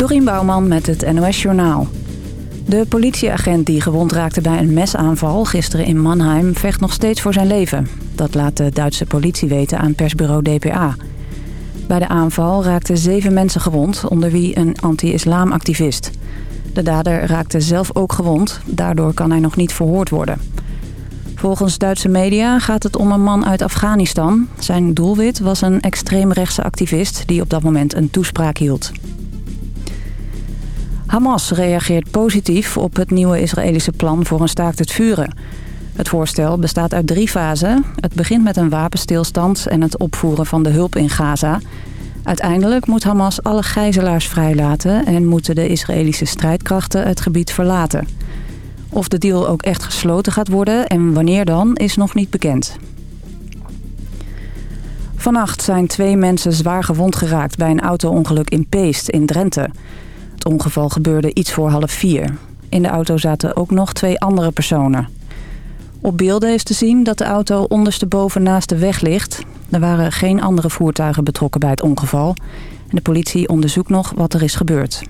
Dorien Bouwman met het NOS Journaal. De politieagent die gewond raakte bij een mesaanval gisteren in Mannheim... vecht nog steeds voor zijn leven. Dat laat de Duitse politie weten aan persbureau DPA. Bij de aanval raakten zeven mensen gewond, onder wie een anti-islamactivist. De dader raakte zelf ook gewond, daardoor kan hij nog niet verhoord worden. Volgens Duitse media gaat het om een man uit Afghanistan. Zijn doelwit was een extreemrechtse activist die op dat moment een toespraak hield. Hamas reageert positief op het nieuwe Israëlische plan voor een staakt het vuren. Het voorstel bestaat uit drie fasen. Het begint met een wapenstilstand en het opvoeren van de hulp in Gaza. Uiteindelijk moet Hamas alle gijzelaars vrijlaten... en moeten de Israëlische strijdkrachten het gebied verlaten. Of de deal ook echt gesloten gaat worden en wanneer dan, is nog niet bekend. Vannacht zijn twee mensen zwaar gewond geraakt bij een auto-ongeluk in Peest in Drenthe. Het ongeval gebeurde iets voor half vier. In de auto zaten ook nog twee andere personen. Op beelden is te zien dat de auto ondersteboven naast de weg ligt. Er waren geen andere voertuigen betrokken bij het ongeval. En de politie onderzoekt nog wat er is gebeurd.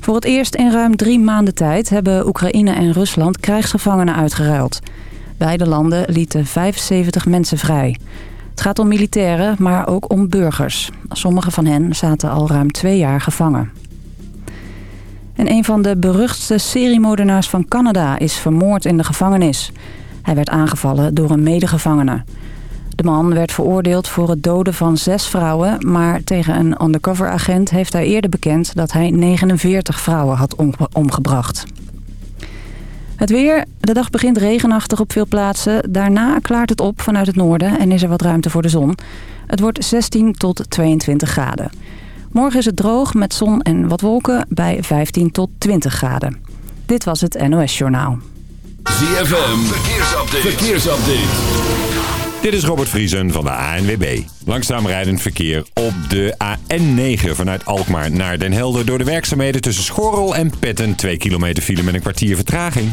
Voor het eerst in ruim drie maanden tijd hebben Oekraïne en Rusland krijgsgevangenen uitgeruild. Beide landen lieten 75 mensen vrij. Het gaat om militairen, maar ook om burgers. Sommige van hen zaten al ruim twee jaar gevangen. En een van de beruchtste seriemoordenaars van Canada is vermoord in de gevangenis. Hij werd aangevallen door een medegevangene. De man werd veroordeeld voor het doden van zes vrouwen... maar tegen een undercover-agent heeft hij eerder bekend... dat hij 49 vrouwen had omgebracht. Het weer. De dag begint regenachtig op veel plaatsen. Daarna klaart het op vanuit het noorden en is er wat ruimte voor de zon. Het wordt 16 tot 22 graden. Morgen is het droog met zon en wat wolken bij 15 tot 20 graden. Dit was het NOS Journaal. ZFM. Verkeersupdate. Verkeersupdate. Dit is Robert Vriesen van de ANWB. Langzaam rijdend verkeer op de AN9 vanuit Alkmaar naar Den Helder... door de werkzaamheden tussen Schorrel en Petten. 2 kilometer file met een kwartier vertraging.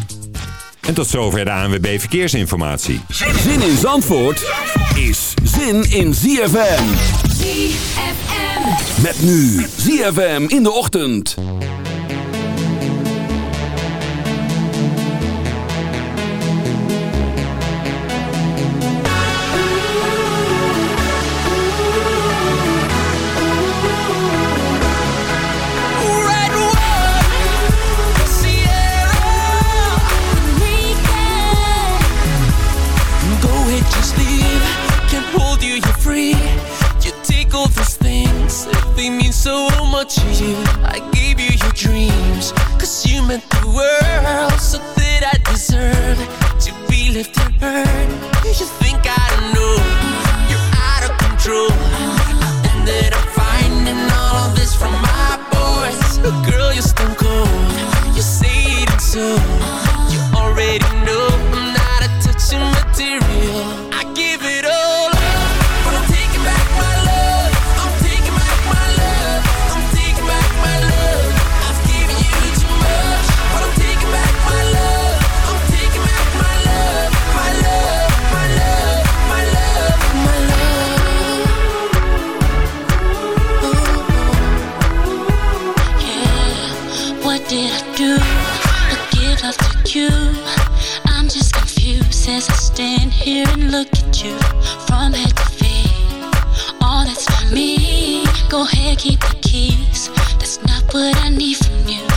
En tot zover de ANWB Verkeersinformatie. Zin in Zandvoort is zin in ZFM. ZFM. Met nu ZFM in de ochtend. They mean so much to you. I gave you your dreams Cause you meant the world So that I deserve To be left and heard You think I don't know You're out of control. And that I'm finding all of this from my boys. Girl, you're stone cold You say it so. You already know I'm not a touching material you. I'm just confused as I stand here and look at you from head to feet. All that's for me. Go ahead, keep the keys. That's not what I need from you.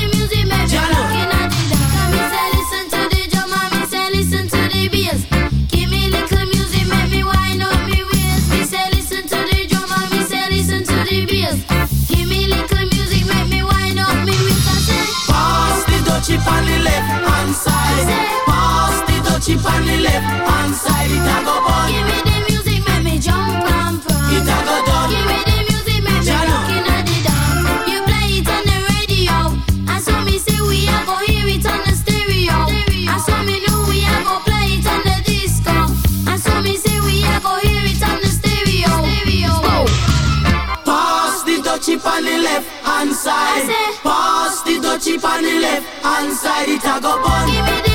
on the left hand side, it a go on. Give me the music, make me jump and pump. It a go down. Give me the music, make me looking In the dawn. You play it on the radio, and so me say we a go hear it on the stereo. And so me know we a go play it on the disco. And so me say we a go hear it on the stereo. stereo. Oh. Pass the touchy on the left hand side. Pass the touchy on the left hand side, it a go on.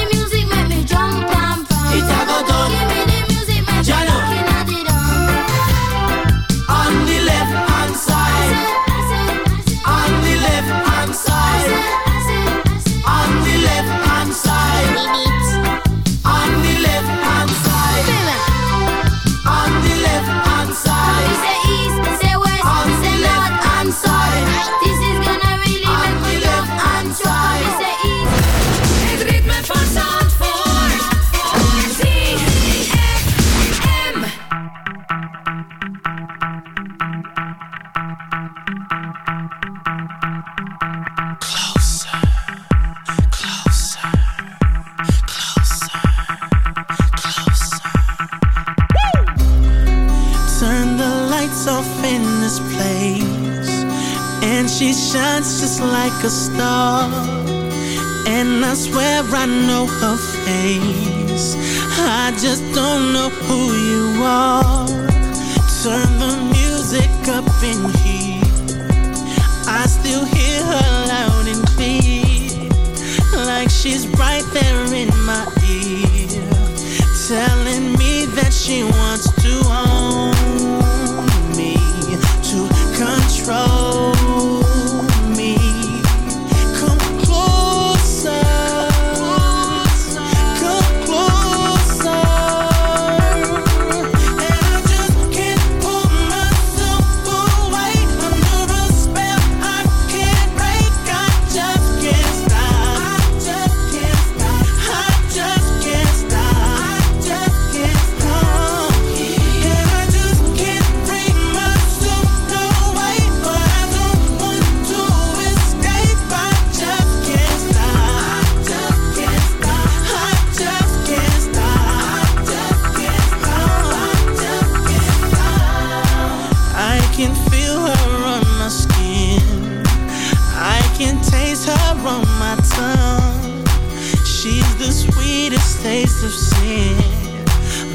this taste of sin,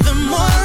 the more.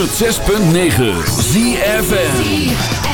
106.9 ZFN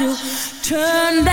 you. Turn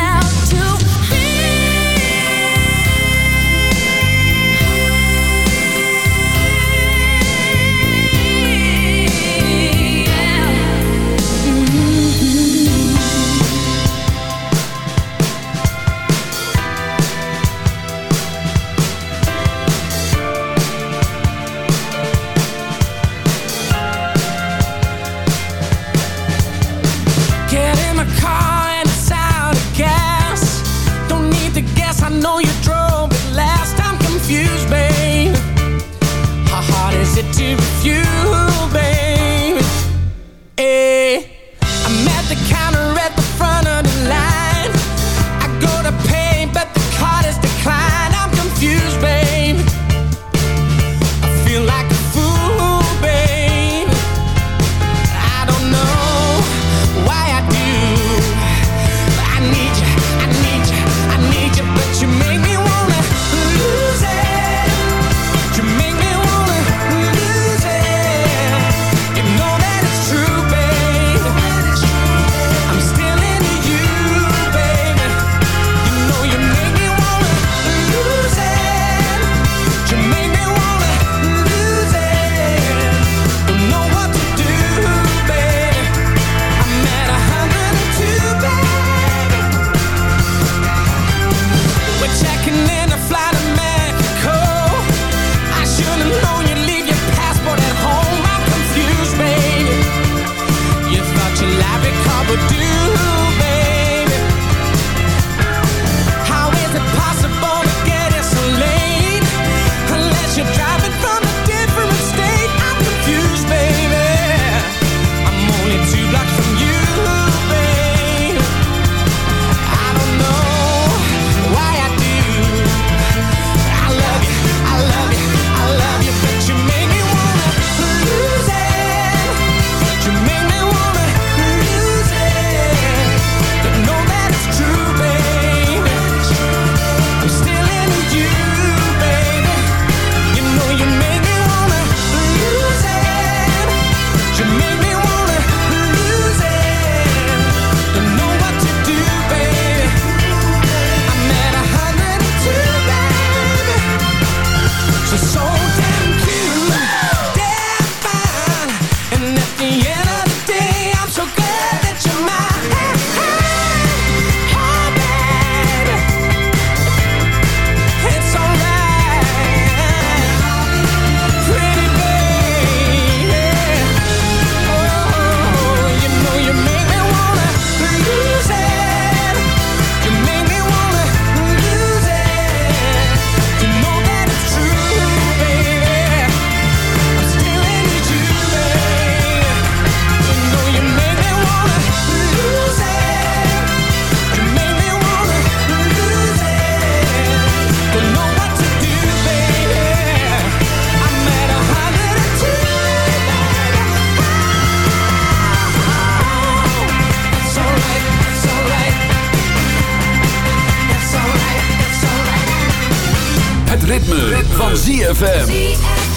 van ZFM.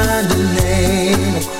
find a name